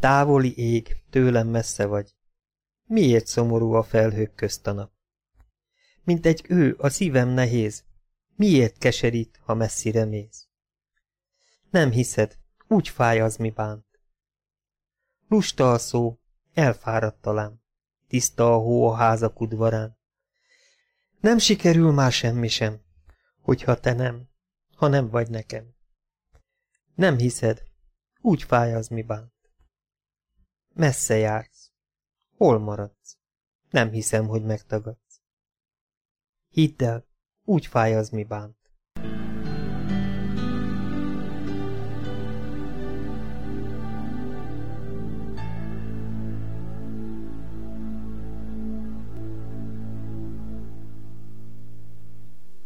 Távoli ég, tőlem messze vagy. Miért szomorú a felhők közt a nap? Mint egy ő, a szívem nehéz. Miért keserít, ha messzire mész? Nem hiszed, úgy fáj az, mi bánt. Lusta a szó, elfáradt talán. Tiszta a hó a házak udvarán. Nem sikerül már semmi sem, hogyha te nem, ha nem vagy nekem. Nem hiszed, úgy fáj az, mi bánt. Messze jársz. Hol maradsz? Nem hiszem, hogy megtagadsz. Hidd el, úgy fáj az, mi bánt.